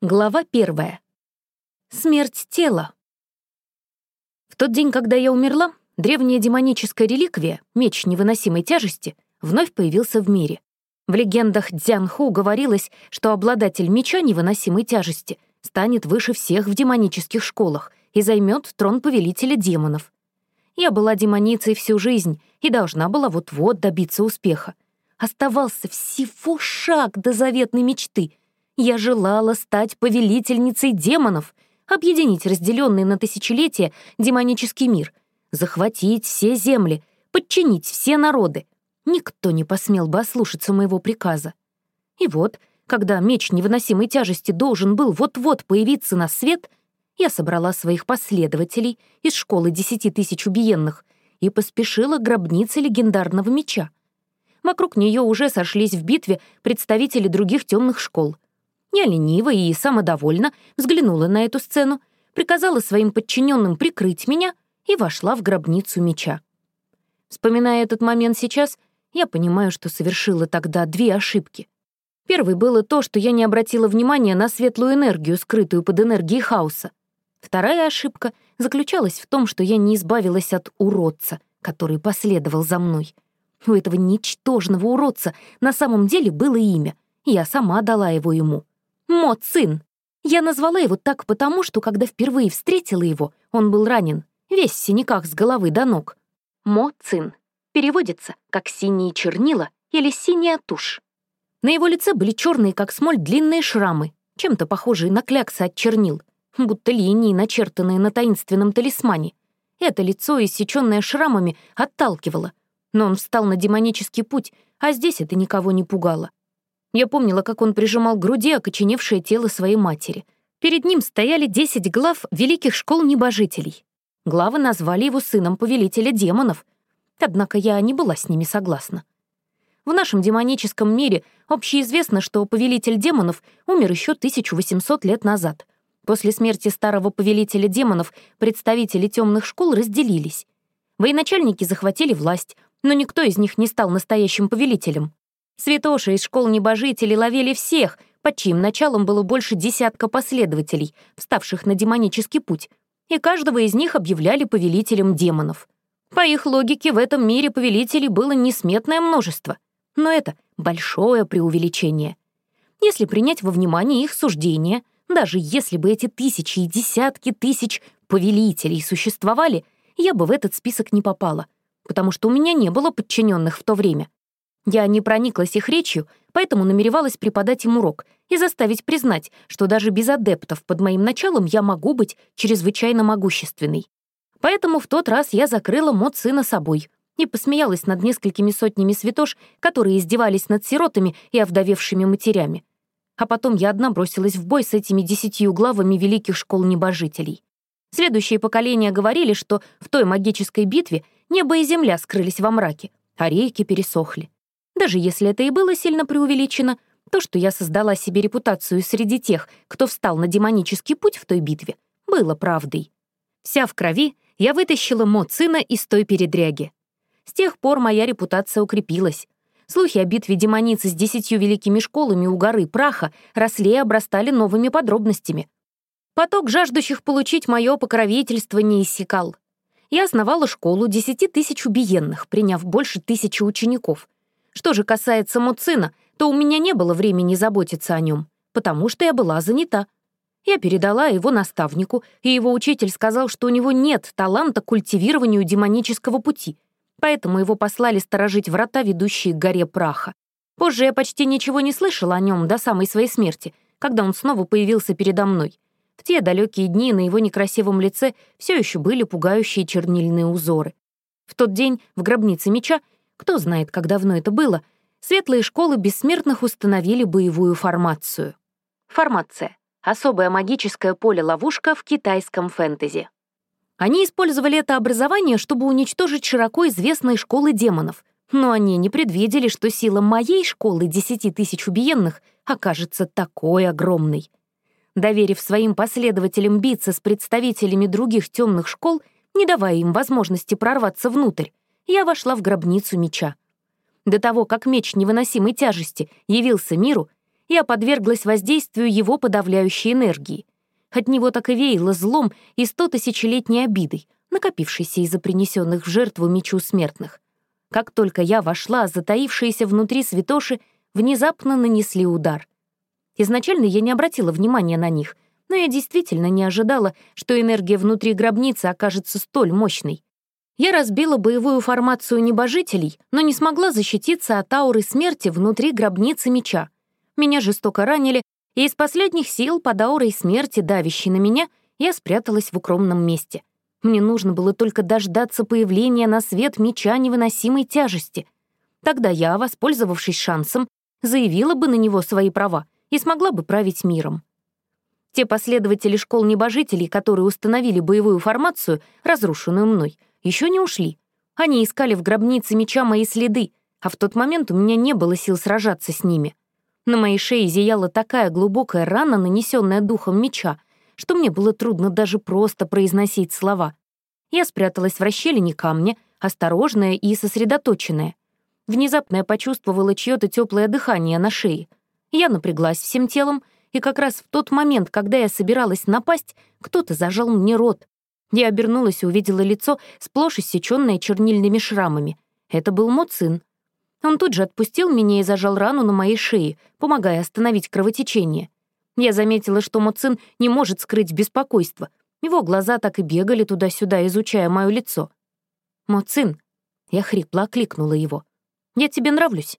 Глава первая. Смерть тела. В тот день, когда я умерла, древняя демоническая реликвия, меч невыносимой тяжести, вновь появился в мире. В легендах Дзянху говорилось, что обладатель меча невыносимой тяжести станет выше всех в демонических школах и займет трон повелителя демонов. Я была демоницей всю жизнь и должна была вот-вот добиться успеха. Оставался всего шаг до заветной мечты — я желала стать повелительницей демонов, объединить разделенный на тысячелетия демонический мир, захватить все земли, подчинить все народы. Никто не посмел бы ослушаться моего приказа. И вот, когда меч невыносимой тяжести должен был вот-вот появиться на свет, я собрала своих последователей из школы десяти тысяч убиенных и поспешила к гробнице легендарного меча. Вокруг нее уже сошлись в битве представители других темных школ — я лениво и самодовольно взглянула на эту сцену, приказала своим подчиненным прикрыть меня и вошла в гробницу меча. Вспоминая этот момент сейчас, я понимаю, что совершила тогда две ошибки. Первой было то, что я не обратила внимания на светлую энергию, скрытую под энергией хаоса. Вторая ошибка заключалась в том, что я не избавилась от уродца, который последовал за мной. У этого ничтожного уродца на самом деле было имя, и я сама дала его ему. Мо Цин. Я назвала его так потому, что когда впервые встретила его, он был ранен, весь в синяках с головы до ног. Мо Цин. Переводится как «синие чернила» или «синяя тушь». На его лице были черные, как смоль, длинные шрамы, чем-то похожие на кляксы от чернил, будто линии, начертанные на таинственном талисмане. Это лицо, иссеченное шрамами, отталкивало. Но он встал на демонический путь, а здесь это никого не пугало. Я помнила, как он прижимал к груди окоченевшее тело своей матери. Перед ним стояли десять глав великих школ небожителей. Главы назвали его сыном повелителя демонов. Однако я не была с ними согласна. В нашем демоническом мире общеизвестно, что повелитель демонов умер еще 1800 лет назад. После смерти старого повелителя демонов представители темных школ разделились. Военачальники захватили власть, но никто из них не стал настоящим повелителем. Святоши из школ небожителей ловили всех, под чьим началом было больше десятка последователей, вставших на демонический путь, и каждого из них объявляли повелителем демонов. По их логике, в этом мире повелителей было несметное множество, но это большое преувеличение. Если принять во внимание их суждения, даже если бы эти тысячи и десятки тысяч повелителей существовали, я бы в этот список не попала, потому что у меня не было подчиненных в то время. Я не прониклась их речью, поэтому намеревалась преподать им урок и заставить признать, что даже без адептов под моим началом я могу быть чрезвычайно могущественной. Поэтому в тот раз я закрыла мод сына собой и посмеялась над несколькими сотнями святош, которые издевались над сиротами и овдовевшими матерями. А потом я одна бросилась в бой с этими десятью главами великих школ небожителей. Следующие поколения говорили, что в той магической битве небо и земля скрылись во мраке, а реки пересохли. Даже если это и было сильно преувеличено, то, что я создала себе репутацию среди тех, кто встал на демонический путь в той битве, было правдой. Вся в крови я вытащила мод сына из той передряги. С тех пор моя репутация укрепилась. Слухи о битве демоницы с десятью великими школами у горы Праха росли и обрастали новыми подробностями. Поток жаждущих получить мое покровительство не иссякал. Я основала школу десяти тысяч убиенных, приняв больше тысячи учеников — что же касается Муцина, то у меня не было времени заботиться о нем, потому что я была занята. Я передала его наставнику, и его учитель сказал, что у него нет таланта к культивированию демонического пути, поэтому его послали сторожить врата, ведущие к горе праха. Позже я почти ничего не слышала о нем до самой своей смерти, когда он снова появился передо мной. В те далекие дни на его некрасивом лице все еще были пугающие чернильные узоры. В тот день в гробнице меча кто знает, как давно это было, светлые школы бессмертных установили боевую формацию. Формация — особое магическое поле-ловушка в китайском фэнтези. Они использовали это образование, чтобы уничтожить широко известные школы демонов, но они не предвидели, что сила моей школы десяти тысяч убиенных окажется такой огромной. Доверив своим последователям биться с представителями других темных школ, не давая им возможности прорваться внутрь, я вошла в гробницу меча. До того, как меч невыносимой тяжести явился миру, я подверглась воздействию его подавляющей энергии. От него так и веяло злом и сто тысячелетней обидой, накопившейся из-за принесенных в жертву мечу смертных. Как только я вошла, затаившиеся внутри святоши внезапно нанесли удар. Изначально я не обратила внимания на них, но я действительно не ожидала, что энергия внутри гробницы окажется столь мощной. Я разбила боевую формацию небожителей, но не смогла защититься от ауры смерти внутри гробницы меча. Меня жестоко ранили, и из последних сил под аурой смерти, давящей на меня, я спряталась в укромном месте. Мне нужно было только дождаться появления на свет меча невыносимой тяжести. Тогда я, воспользовавшись шансом, заявила бы на него свои права и смогла бы править миром. Те последователи школ небожителей, которые установили боевую формацию, разрушенную мной, еще не ушли. Они искали в гробнице меча мои следы, а в тот момент у меня не было сил сражаться с ними. На моей шее зияла такая глубокая рана, нанесенная духом меча, что мне было трудно даже просто произносить слова. Я спряталась в расщелине камня, осторожная и сосредоточенная. Внезапно я почувствовала чьё-то теплое дыхание на шее. Я напряглась всем телом, и как раз в тот момент, когда я собиралась напасть, кто-то зажал мне рот. Я обернулась и увидела лицо, сплошь иссечённое чернильными шрамами. Это был Моцин. Он тут же отпустил меня и зажал рану на моей шее, помогая остановить кровотечение. Я заметила, что Моцин не может скрыть беспокойство. Его глаза так и бегали туда-сюда, изучая мое лицо. «Моцин», — я хрипло окликнула его, — «я тебе нравлюсь?»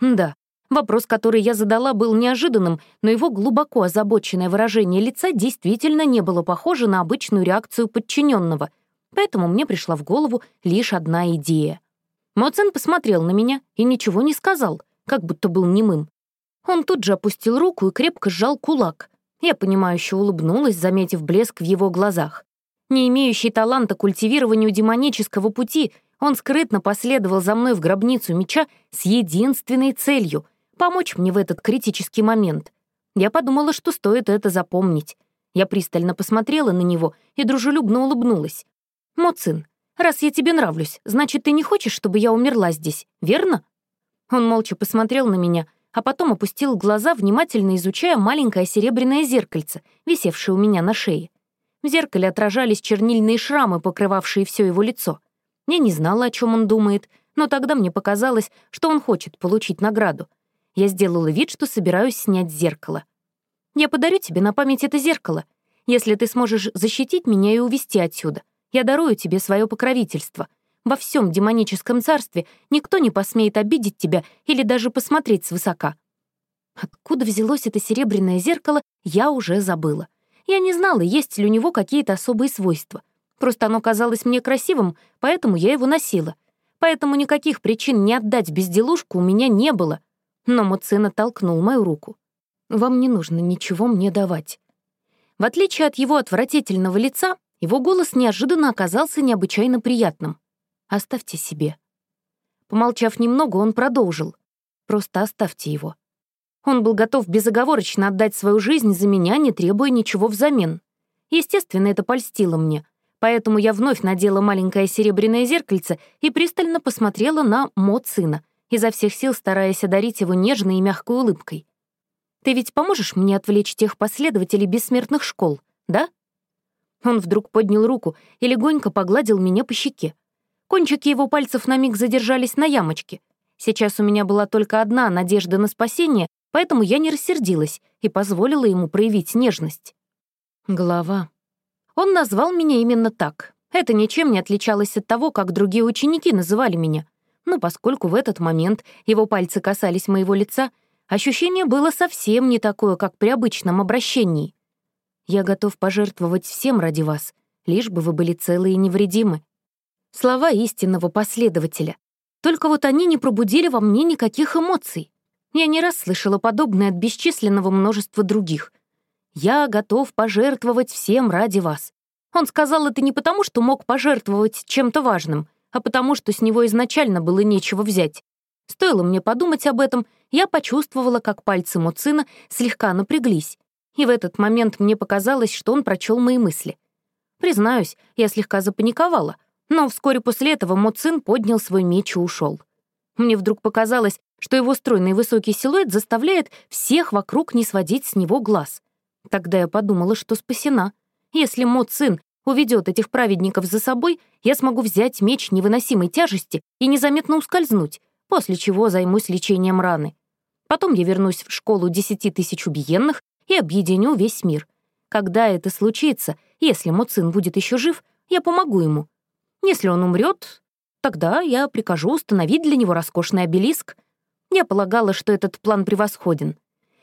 «Да». Вопрос, который я задала, был неожиданным, но его глубоко озабоченное выражение лица действительно не было похоже на обычную реакцию подчиненного, поэтому мне пришла в голову лишь одна идея. Моцин посмотрел на меня и ничего не сказал, как будто был немым. Он тут же опустил руку и крепко сжал кулак. Я понимающе улыбнулась, заметив блеск в его глазах. Не имеющий таланта культивированию демонического пути, он скрытно последовал за мной в гробницу меча с единственной целью — помочь мне в этот критический момент. Я подумала, что стоит это запомнить. Я пристально посмотрела на него и дружелюбно улыбнулась. «Моцин, раз я тебе нравлюсь, значит, ты не хочешь, чтобы я умерла здесь, верно?» Он молча посмотрел на меня, а потом опустил глаза, внимательно изучая маленькое серебряное зеркальце, висевшее у меня на шее. В зеркале отражались чернильные шрамы, покрывавшие все его лицо. Я не знала, о чем он думает, но тогда мне показалось, что он хочет получить награду. Я сделала вид, что собираюсь снять зеркало. «Я подарю тебе на память это зеркало. Если ты сможешь защитить меня и увести отсюда, я дарую тебе свое покровительство. Во всем демоническом царстве никто не посмеет обидеть тебя или даже посмотреть свысока. Откуда взялось это серебряное зеркало, я уже забыла. Я не знала, есть ли у него какие-то особые свойства. Просто оно казалось мне красивым, поэтому я его носила. Поэтому никаких причин не отдать безделушку у меня не было. Но Муцина толкнул мою руку. «Вам не нужно ничего мне давать». В отличие от его отвратительного лица, его голос неожиданно оказался необычайно приятным. Оставьте себе». Помолчав немного, он продолжил. «Просто оставьте его». Он был готов безоговорочно отдать свою жизнь за меня, не требуя ничего взамен. Естественно, это польстило мне, поэтому я вновь надела маленькое серебряное зеркальце и пристально посмотрела на Мо сына, изо всех сил стараясь одарить его нежной и мягкой улыбкой. «Ты ведь поможешь мне отвлечь тех последователей бессмертных школ, да?» Он вдруг поднял руку и легонько погладил меня по щеке. Кончики его пальцев на миг задержались на ямочке. Сейчас у меня была только одна надежда на спасение, поэтому я не рассердилась и позволила ему проявить нежность. Голова. Он назвал меня именно так. Это ничем не отличалось от того, как другие ученики называли меня. Но поскольку в этот момент его пальцы касались моего лица, ощущение было совсем не такое, как при обычном обращении. «Я готов пожертвовать всем ради вас, лишь бы вы были целы и невредимы», слова истинного последователя. Только вот они не пробудили во мне никаких эмоций. Я не раз слышала подобное от бесчисленного множества других. «Я готов пожертвовать всем ради вас». Он сказал это не потому, что мог пожертвовать чем-то важным, а потому, что с него изначально было нечего взять. Стоило мне подумать об этом, я почувствовала, как пальцы Муцина слегка напряглись. И в этот момент мне показалось, что он прочел мои мысли. Признаюсь, я слегка запаниковала, но вскоре после этого Моцин поднял свой меч и ушел. Мне вдруг показалось, что его стройный высокий силуэт заставляет всех вокруг не сводить с него глаз. Тогда я подумала, что спасена. Если сын уведет этих праведников за собой, я смогу взять меч невыносимой тяжести и незаметно ускользнуть, после чего займусь лечением раны. Потом я вернусь в школу десяти тысяч убиенных и объединю весь мир. Когда это случится, если Моцин будет еще жив, я помогу ему. Если он умрет, тогда я прикажу установить для него роскошный обелиск. Я полагала, что этот план превосходен.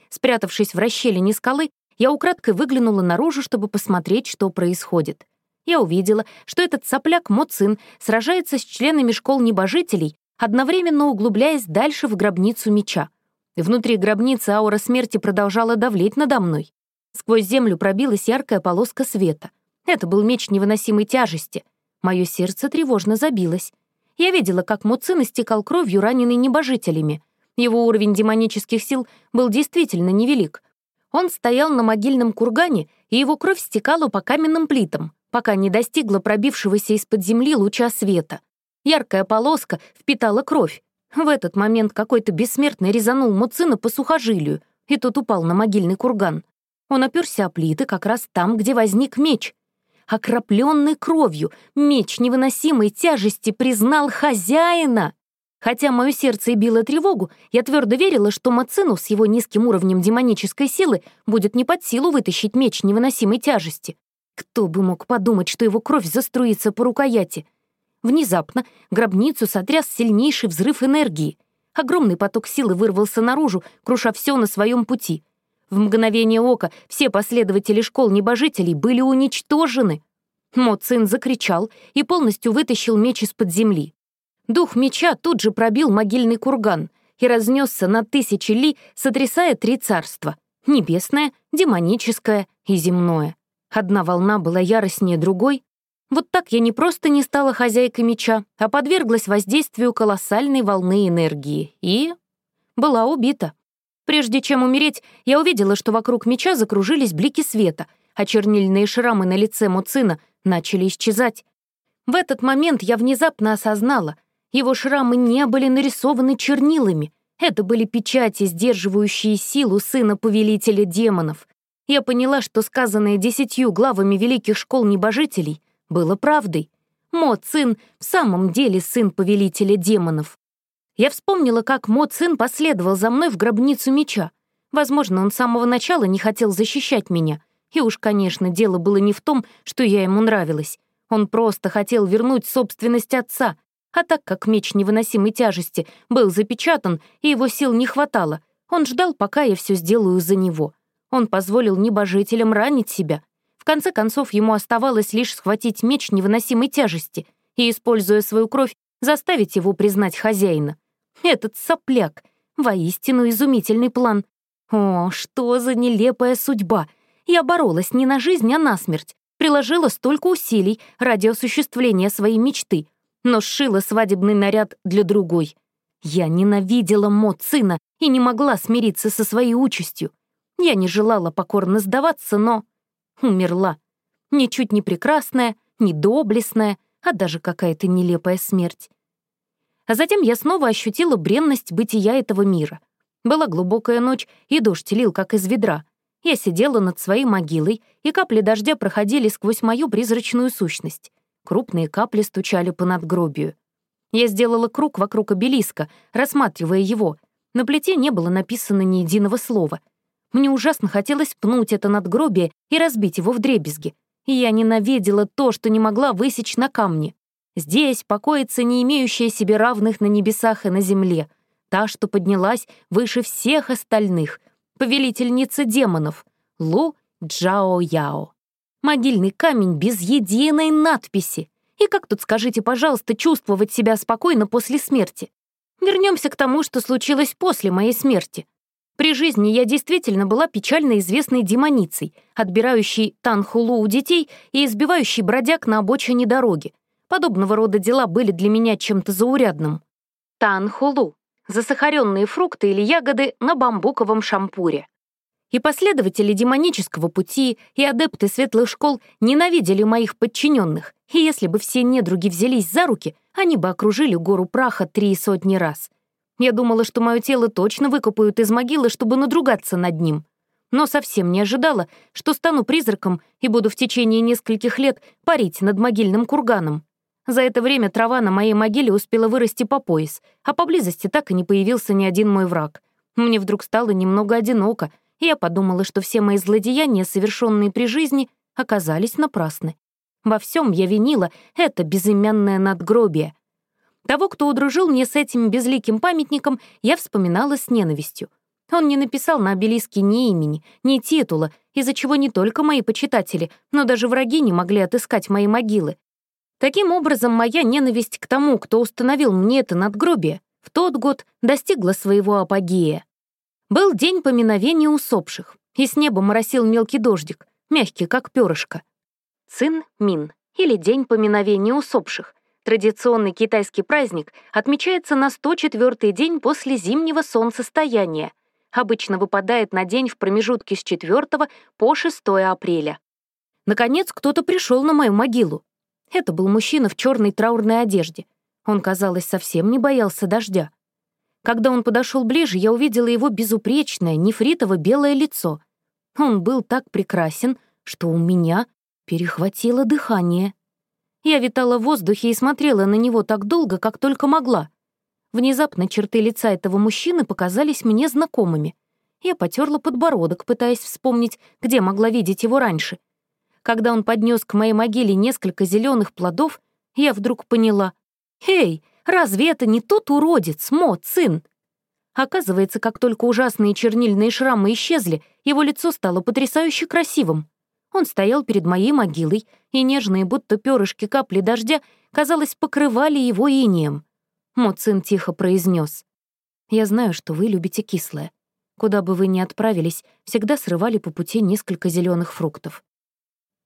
Спрятавшись в расщелине скалы, я украдкой выглянула наружу, чтобы посмотреть, что происходит. Я увидела, что этот сопляк Моцин сражается с членами школ небожителей, одновременно углубляясь дальше в гробницу меча. Внутри гробницы аура смерти продолжала давлеть надо мной. Сквозь землю пробилась яркая полоска света. Это был меч невыносимой тяжести. Мое сердце тревожно забилось. Я видела, как Муцин истекал кровью, раненый небожителями. Его уровень демонических сил был действительно невелик. Он стоял на могильном кургане, и его кровь стекала по каменным плитам, пока не достигла пробившегося из-под земли луча света. Яркая полоска впитала кровь. В этот момент какой-то бессмертный резанул Муцина по сухожилию, и тот упал на могильный курган. Он оперся о плиты как раз там, где возник меч. Окропленный кровью, меч невыносимой тяжести признал хозяина. Хотя мое сердце и било тревогу, я твердо верила, что Мацину с его низким уровнем демонической силы будет не под силу вытащить меч невыносимой тяжести. Кто бы мог подумать, что его кровь заструится по рукояти? Внезапно гробницу сотряс сильнейший взрыв энергии. Огромный поток силы вырвался наружу, круша все на своем пути — в мгновение ока все последователи школ небожителей были уничтожены. Моцин закричал и полностью вытащил меч из-под земли. Дух меча тут же пробил могильный курган и разнесся на тысячи ли, сотрясая три царства — небесное, демоническое и земное. Одна волна была яростнее другой. Вот так я не просто не стала хозяйкой меча, а подверглась воздействию колоссальной волны энергии и... была убита. Прежде чем умереть, я увидела, что вокруг меча закружились блики света, а чернильные шрамы на лице Муцина начали исчезать. В этот момент я внезапно осознала, его шрамы не были нарисованы чернилами. Это были печати, сдерживающие силу сына повелителя демонов. Я поняла, что сказанное десятью главами великих школ небожителей было правдой. Мо Цин в самом деле сын повелителя демонов. Я вспомнила, как Мо Цин последовал за мной в гробницу меча. Возможно, он с самого начала не хотел защищать меня. И уж, конечно, дело было не в том, что я ему нравилась. Он просто хотел вернуть собственность отца. А так как меч невыносимой тяжести был запечатан и его сил не хватало, он ждал, пока я все сделаю за него. Он позволил небожителям ранить себя. В конце концов, ему оставалось лишь схватить меч невыносимой тяжести и, используя свою кровь, заставить его признать хозяина. Этот сопляк. Воистину изумительный план. О, что за нелепая судьба. Я боролась не на жизнь, а на смерть. Приложила столько усилий ради осуществления своей мечты, но сшила свадебный наряд для другой. Я ненавидела мод сына и не могла смириться со своей участью. Я не желала покорно сдаваться, но умерла. Ничуть не прекрасная, не доблестная, а даже какая-то нелепая смерть. А затем я снова ощутила бренность бытия этого мира. Была глубокая ночь, и дождь лил, как из ведра. Я сидела над своей могилой, и капли дождя проходили сквозь мою призрачную сущность. Крупные капли стучали по надгробию. Я сделала круг вокруг обелиска, рассматривая его. На плите не было написано ни единого слова. Мне ужасно хотелось пнуть это надгробие и разбить его вдребезги. И я ненавидела то, что не могла высечь на камне. Здесь покоится не имеющая себе равных на небесах и на земле, та, что поднялась выше всех остальных, повелительница демонов, Лу Джао Яо. Могильный камень без единой надписи. И как тут, скажите, пожалуйста, чувствовать себя спокойно после смерти? Вернемся к тому, что случилось после моей смерти. При жизни я действительно была печально известной демоницей, отбирающей танхулу у детей и избивающей бродяг на обочине дороги, Подобного рода дела были для меня чем-то заурядным. Танхулу — засахаренные фрукты или ягоды на бамбуковом шампуре. И последователи демонического пути, и адепты светлых школ ненавидели моих подчиненных, и если бы все недруги взялись за руки, они бы окружили гору праха три сотни раз. Я думала, что мое тело точно выкопают из могилы, чтобы надругаться над ним. Но совсем не ожидала, что стану призраком и буду в течение нескольких лет парить над могильным курганом. За это время трава на моей могиле успела вырасти по пояс, а поблизости так и не появился ни один мой враг. Мне вдруг стало немного одиноко, и я подумала, что все мои злодеяния, совершенные при жизни, оказались напрасны. Во всем я винила это безымянное надгробие. Того, кто удружил мне с этим безликим памятником, я вспоминала с ненавистью. Он не написал на обелиске ни имени, ни титула, из-за чего не только мои почитатели, но даже враги не могли отыскать мои могилы. Таким образом, моя ненависть к тому, кто установил мне это надгробие, в тот год достигла своего апогея. Был день поминовения усопших, и с неба моросил мелкий дождик, мягкий, как перышко. Цин Мин, или День поминовения усопших, традиционный китайский праздник, отмечается на 104-й день после зимнего солнцестояния, обычно выпадает на день в промежутке с 4 по 6 апреля. Наконец, кто-то пришел на мою могилу. Это был мужчина в черной траурной одежде. Он, казалось, совсем не боялся дождя. Когда он подошел ближе, я увидела его безупречное, нефритово-белое лицо. Он был так прекрасен, что у меня перехватило дыхание. Я витала в воздухе и смотрела на него так долго, как только могла. Внезапно черты лица этого мужчины показались мне знакомыми. Я потерла подбородок, пытаясь вспомнить, где могла видеть его раньше. Когда он поднес к моей могиле несколько зеленых плодов, я вдруг поняла. «Эй, разве это не тот уродец, Мо, сын?» Оказывается, как только ужасные чернильные шрамы исчезли, его лицо стало потрясающе красивым. Он стоял перед моей могилой, и нежные, будто перышки капли дождя, казалось, покрывали его инием. Моцин тихо произнес: «Я знаю, что вы любите кислое. Куда бы вы ни отправились, всегда срывали по пути несколько зеленых фруктов».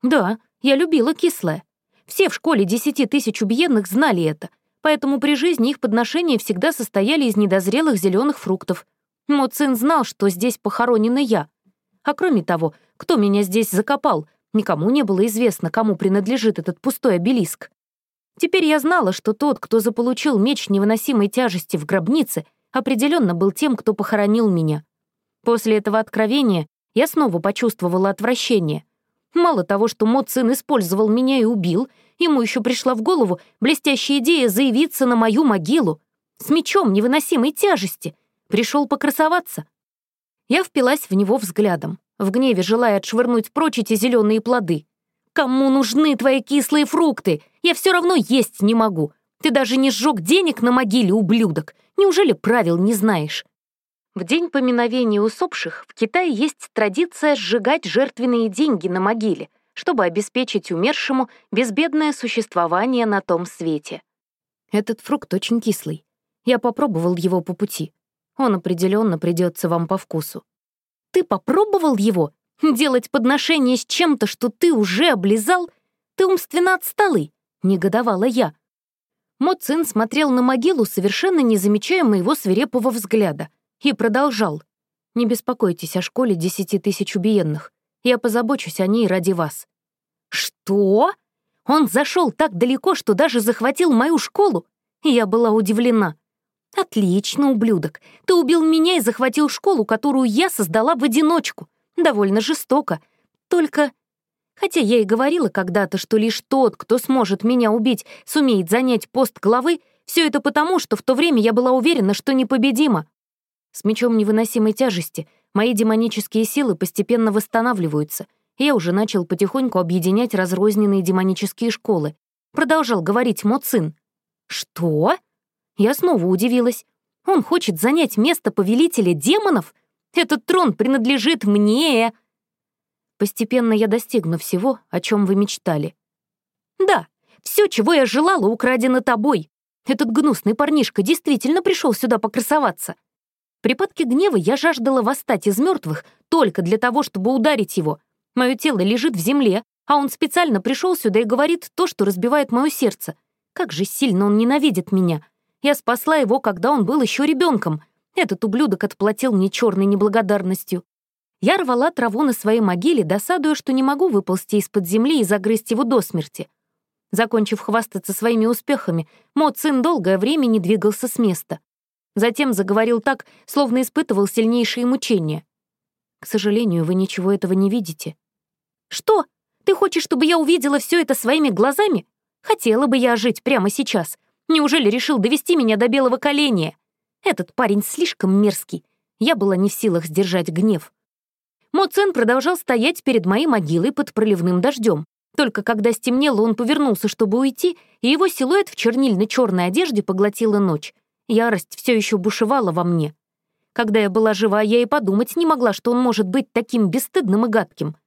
«Да, я любила кислое. Все в школе десяти тысяч убиенных знали это, поэтому при жизни их подношения всегда состояли из недозрелых зеленых фруктов. Моцин знал, что здесь похоронена я. А кроме того, кто меня здесь закопал, никому не было известно, кому принадлежит этот пустой обелиск. Теперь я знала, что тот, кто заполучил меч невыносимой тяжести в гробнице, определенно был тем, кто похоронил меня. После этого откровения я снова почувствовала отвращение. Мало того, что мод сын использовал меня и убил, ему еще пришла в голову блестящая идея заявиться на мою могилу с мечом невыносимой тяжести. Пришел покрасоваться. Я впилась в него взглядом, в гневе желая отшвырнуть прочь эти зеленые плоды. Кому нужны твои кислые фрукты? Я все равно есть не могу. Ты даже не сжег денег на могиле, ублюдок. Неужели правил не знаешь? В день поминовения усопших в Китае есть традиция сжигать жертвенные деньги на могиле, чтобы обеспечить умершему безбедное существование на том свете. Этот фрукт очень кислый. Я попробовал его по пути. Он определенно придется вам по вкусу. Ты попробовал его? Делать подношение с чем-то, что ты уже облизал? Ты умственно отсталый!» — негодовала я. Моцин смотрел на могилу, совершенно не замечая моего свирепого взгляда, и продолжал. «Не беспокойтесь о школе десяти тысяч убиенных. Я позабочусь о ней ради вас». «Что? Он зашел так далеко, что даже захватил мою школу?» Я была удивлена. «Отлично, ублюдок. Ты убил меня и захватил школу, которую я создала в одиночку. Довольно жестоко. Только... Хотя я и говорила когда-то, что лишь тот, кто сможет меня убить, сумеет занять пост главы, все это потому, что в то время я была уверена, что непобедима. С мечом невыносимой тяжести мои демонические силы постепенно восстанавливаются, я уже начал потихоньку объединять разрозненные демонические школы. Продолжал говорить Моцин. «Что?» Я снова удивилась. «Он хочет занять место повелителя демонов?» Этот трон принадлежит мне!» Постепенно я достигну всего, о чем вы мечтали. «Да, все, чего я желала, украдено тобой. Этот гнусный парнишка действительно пришел сюда покрасоваться. В припадке гнева я жаждала восстать из мертвых только для того, чтобы ударить его. Мое тело лежит в земле, а он специально пришел сюда и говорит то, что разбивает мое сердце. Как же сильно он ненавидит меня. Я спасла его, когда он был еще ребенком — этот ублюдок отплатил мне черной неблагодарностью. Я рвала траву на своей могиле, досадуя, что не могу выползти из-под земли и загрызть его до смерти. Закончив хвастаться своими успехами, мой сын долгое время не двигался с места. Затем заговорил так, словно испытывал сильнейшие мучения. «К сожалению, вы ничего этого не видите». «Что? Ты хочешь, чтобы я увидела все это своими глазами? Хотела бы я жить прямо сейчас. Неужели решил довести меня до белого коленя? Этот парень слишком мерзкий. Я была не в силах сдержать гнев. Моцен продолжал стоять перед моей могилой под проливным дождем. Только когда стемнело, он повернулся, чтобы уйти, и его силуэт в чернильно-черной одежде поглотила ночь. Ярость все еще бушевала во мне. Когда я была жива, я и подумать не могла, что он может быть таким бесстыдным и гадким.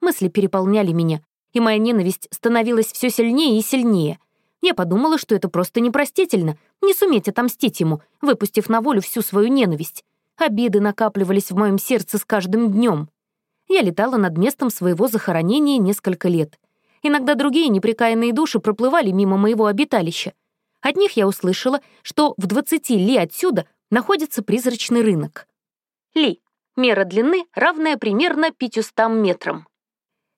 Мысли переполняли меня, и моя ненависть становилась все сильнее и сильнее. Я подумала, что это просто непростительно, не суметь отомстить ему, выпустив на волю всю свою ненависть. Обиды накапливались в моем сердце с каждым днем. Я летала над местом своего захоронения несколько лет. Иногда другие неприкаянные души проплывали мимо моего обиталища. От них я услышала, что в 20 ли отсюда находится призрачный рынок. Ли — мера длины, равная примерно 500 метрам.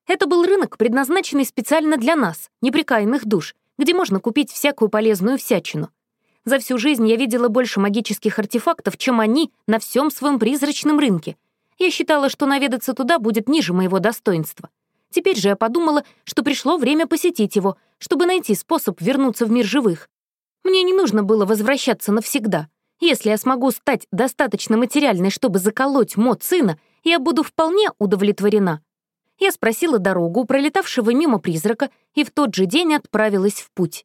Это был рынок, предназначенный специально для нас, неприкаянных душ, где можно купить всякую полезную всячину. За всю жизнь я видела больше магических артефактов, чем они на всем своем призрачном рынке. Я считала, что наведаться туда будет ниже моего достоинства. Теперь же я подумала, что пришло время посетить его, чтобы найти способ вернуться в мир живых. Мне не нужно было возвращаться навсегда. Если я смогу стать достаточно материальной, чтобы заколоть мод сына, я буду вполне удовлетворена. Я спросила дорогу пролетавшего мимо призрака и в тот же день отправилась в путь.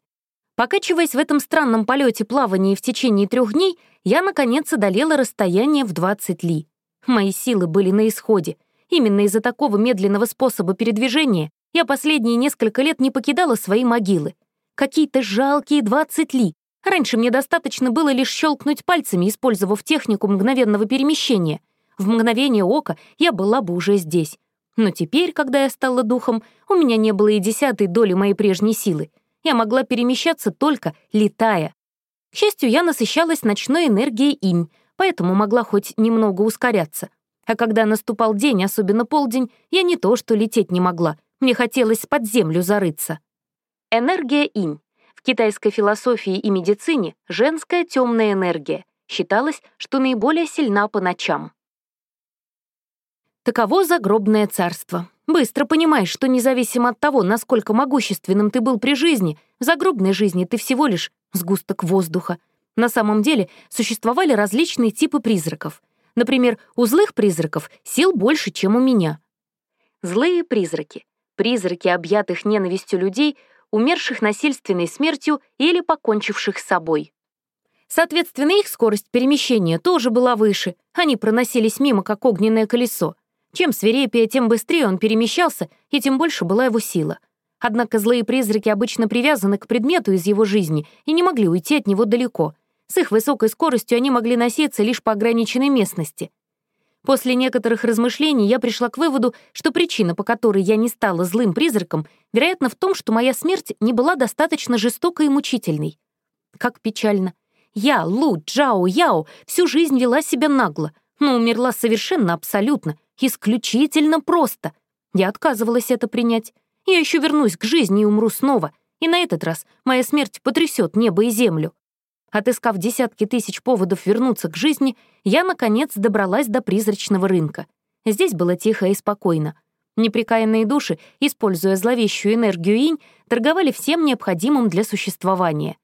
Покачиваясь в этом странном полете плавания в течение трех дней, я, наконец, одолела расстояние в 20 ли. Мои силы были на исходе. Именно из-за такого медленного способа передвижения я последние несколько лет не покидала свои могилы. Какие-то жалкие 20 ли. Раньше мне достаточно было лишь щелкнуть пальцами, использовав технику мгновенного перемещения. В мгновение ока я была бы уже здесь, но теперь, когда я стала духом, у меня не было и десятой доли моей прежней силы. Я могла перемещаться только летая. К счастью, я насыщалась ночной энергией инь, поэтому могла хоть немного ускоряться. А когда наступал день, особенно полдень, я не то что лететь не могла, мне хотелось под землю зарыться. Энергия инь. В китайской философии и медицине женская темная энергия. Считалось, что наиболее сильна по ночам. Таково загробное царство. Быстро понимаешь, что независимо от того, насколько могущественным ты был при жизни, в загробной жизни ты всего лишь сгусток воздуха. На самом деле существовали различные типы призраков. Например, у злых призраков сил больше, чем у меня. Злые призраки. Призраки, объятых ненавистью людей, умерших насильственной смертью или покончивших с собой. Соответственно, их скорость перемещения тоже была выше. Они проносились мимо, как огненное колесо. Чем свирепее, тем быстрее он перемещался, и тем больше была его сила. Однако злые призраки обычно привязаны к предмету из его жизни и не могли уйти от него далеко. С их высокой скоростью они могли носиться лишь по ограниченной местности. После некоторых размышлений я пришла к выводу, что причина, по которой я не стала злым призраком, вероятно, в том, что моя смерть не была достаточно жестокой и мучительной. Как печально. Я, Лу, Джао, Яо, всю жизнь вела себя нагло, но умерла совершенно абсолютно, Исключительно просто. Я отказывалась это принять. Я еще вернусь к жизни и умру снова, и на этот раз моя смерть потрясет небо и землю. Отыскав десятки тысяч поводов вернуться к жизни, я, наконец, добралась до призрачного рынка. Здесь было тихо и спокойно. Неприкаянные души, используя зловещую энергию инь, торговали всем необходимым для существования.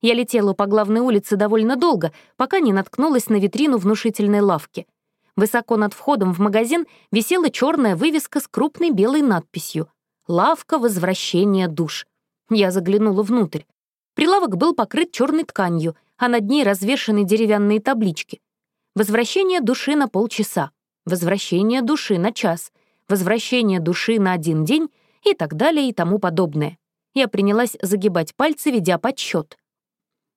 Я летела по главной улице довольно долго, пока не наткнулась на витрину внушительной лавки — Высоко над входом в магазин висела черная вывеска с крупной белой надписью «Лавка возвращения душ». Я заглянула внутрь. Прилавок был покрыт черной тканью, а над ней развешаны деревянные таблички. Возвращение души на полчаса, возвращение души на час, возвращение души на один день и так далее и тому подобное. Я принялась загибать пальцы, ведя подсчет.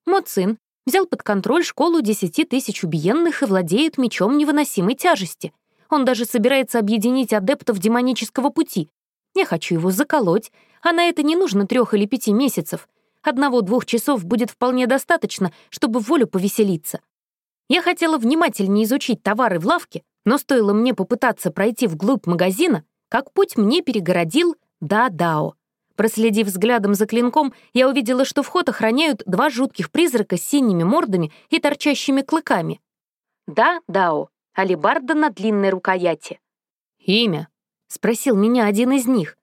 Моцин, Взял под контроль школу десяти тысяч убиенных и владеет мечом невыносимой тяжести. Он даже собирается объединить адептов демонического пути. Я хочу его заколоть, а на это не нужно трех или пяти месяцев. Одного-двух часов будет вполне достаточно, чтобы в волю повеселиться. Я хотела внимательнее изучить товары в лавке, но стоило мне попытаться пройти вглубь магазина, как путь мне перегородил Да-Дао. Проследив взглядом за клинком, я увидела, что вход охраняют два жутких призрака с синими мордами и торчащими клыками. «Да, Дао, алибарда на длинной рукояти». «Имя?» — спросил меня один из них.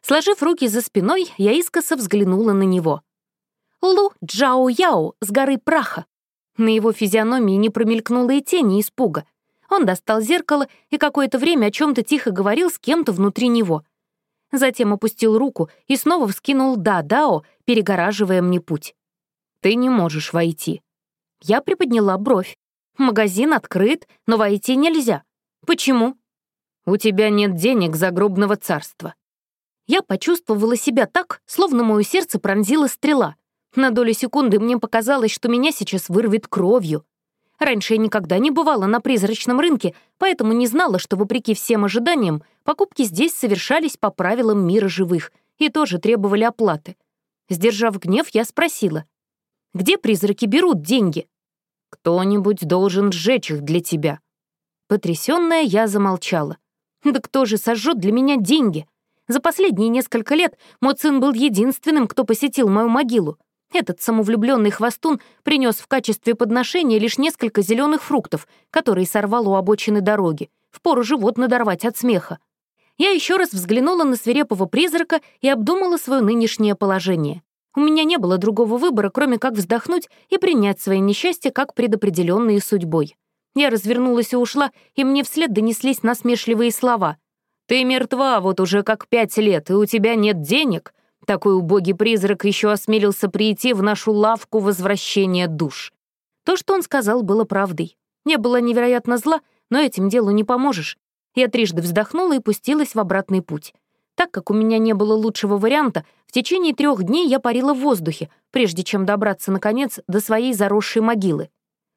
Сложив руки за спиной, я искоса взглянула на него. Лу Джао Яо с горы праха. На его физиономии не промелькнуло и тени испуга. Он достал зеркало и какое-то время о чем то тихо говорил с кем-то внутри него. Затем опустил руку и снова вскинул «да-дао», перегораживая мне путь. «Ты не можешь войти». Я приподняла бровь. «Магазин открыт, но войти нельзя. Почему?» «У тебя нет денег загробного царства». Я почувствовала себя так, словно мое сердце пронзила стрела. На долю секунды мне показалось, что меня сейчас вырвет кровью. Раньше я никогда не бывала на призрачном рынке, поэтому не знала, что, вопреки всем ожиданиям, покупки здесь совершались по правилам мира живых и тоже требовали оплаты. Сдержав гнев, я спросила, «Где призраки берут деньги?» «Кто-нибудь должен сжечь их для тебя». Потрясённая, я замолчала. «Да кто же сожжет для меня деньги?» За последние несколько лет мой сын был единственным, кто посетил мою могилу. Этот самовлюбленный хвостун принес в качестве подношения лишь несколько зеленых фруктов, которые сорвал у обочины дороги. Впору живот надорвать от смеха. Я еще раз взглянула на свирепого призрака и обдумала свое нынешнее положение. У меня не было другого выбора, кроме как вздохнуть и принять свои несчастья как предопределенные судьбой. Я развернулась и ушла, и мне вслед донеслись насмешливые слова — ты мертва вот уже как пять лет, и у тебя нет денег. Такой убогий призрак еще осмелился прийти в нашу лавку возвращения душ. То, что он сказал, было правдой. Не было невероятно зла, но этим делу не поможешь. Я трижды вздохнула и пустилась в обратный путь. Так как у меня не было лучшего варианта, в течение трех дней я парила в воздухе, прежде чем добраться, наконец, до своей заросшей могилы.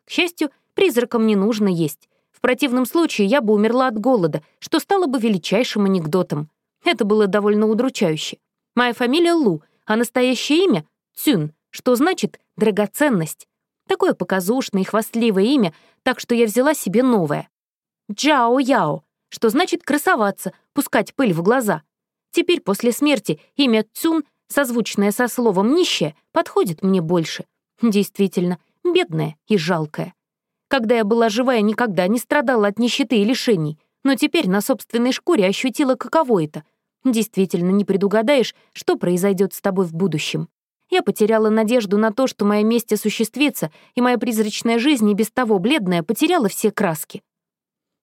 К счастью, призракам не нужно есть. В противном случае я бы умерла от голода, что стало бы величайшим анекдотом. Это было довольно удручающе. Моя фамилия Лу, а настоящее имя — Цюн, что значит «драгоценность». Такое показушное и хвастливое имя, так что я взяла себе новое. Джао Яо, что значит красоваться, пускать пыль в глаза. Теперь после смерти имя Цюн, созвучное со словом «нищая», подходит мне больше. Действительно, бедная и жалкая. Когда я была жива, я никогда не страдала от нищеты и лишений, но теперь на собственной шкуре ощутила, каково это. Действительно, не предугадаешь, что произойдет с тобой в будущем. Я потеряла надежду на то, что моя месть осуществится, и моя призрачная жизнь, и без того бледная, потеряла все краски.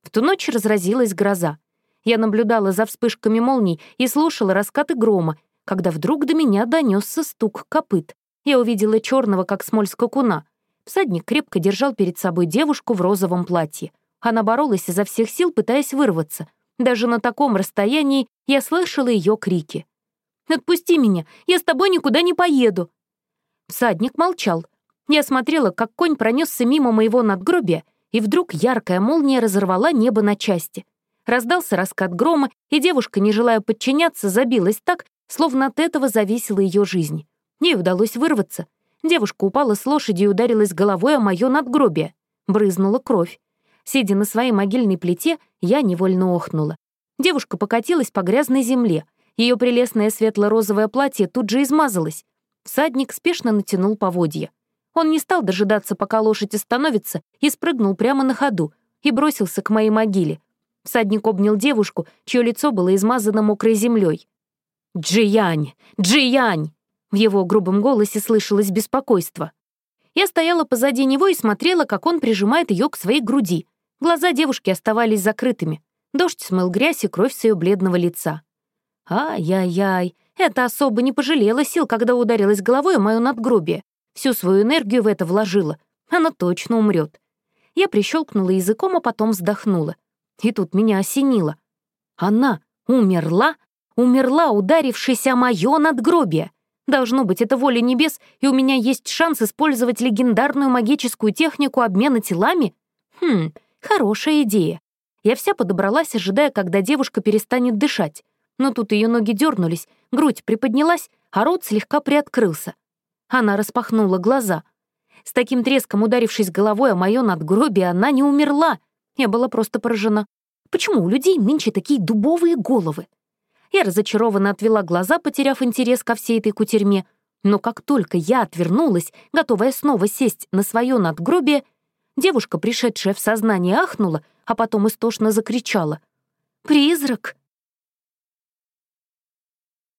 В ту ночь разразилась гроза. Я наблюдала за вспышками молний и слушала раскаты грома, когда вдруг до меня донесся стук копыт. Я увидела черного, как смоль скакуна. Всадник крепко держал перед собой девушку в розовом платье. Она боролась изо всех сил, пытаясь вырваться. Даже на таком расстоянии я слышала ее крики. «Отпусти меня! Я с тобой никуда не поеду!» Всадник молчал. Я смотрела, как конь пронесся мимо моего надгробия, и вдруг яркая молния разорвала небо на части. Раздался раскат грома, и девушка, не желая подчиняться, забилась так, словно от этого зависела ее жизнь. Ей удалось вырваться — Девушка упала с лошади и ударилась головой о моё надгробие. Брызнула кровь. Сидя на своей могильной плите, я невольно охнула. Девушка покатилась по грязной земле. Ее прелестное светло-розовое платье тут же измазалось. Всадник спешно натянул поводья. Он не стал дожидаться, пока лошадь остановится, и спрыгнул прямо на ходу и бросился к моей могиле. Всадник обнял девушку, чье лицо было измазано мокрой землей. «Джиянь! Джиянь!» В его грубом голосе слышалось беспокойство. Я стояла позади него и смотрела, как он прижимает ее к своей груди. Глаза девушки оставались закрытыми. Дождь смыл грязь и кровь с ее бледного лица. Ай-яй-яй, эта особо не пожалела сил, когда ударилась головой о мое надгробие. Всю свою энергию в это вложила. Она точно умрет. Я прищелкнула языком, а потом вздохнула. И тут меня осенило. Она умерла? Умерла, ударившись о мое надгробие. Должно быть, это воля небес, и у меня есть шанс использовать легендарную магическую технику обмена телами? Хм, хорошая идея. Я вся подобралась, ожидая, когда девушка перестанет дышать. Но тут ее ноги дернулись, грудь приподнялась, а рот слегка приоткрылся. Она распахнула глаза. С таким треском ударившись головой о моё надгробие, она не умерла. Я была просто поражена. Почему у людей нынче такие дубовые головы? Я разочарованно отвела глаза, потеряв интерес ко всей этой кутерьме. Но как только я отвернулась, готовая снова сесть на свое надгробие, девушка, пришедшая в сознание, ахнула, а потом истошно закричала. «Призрак!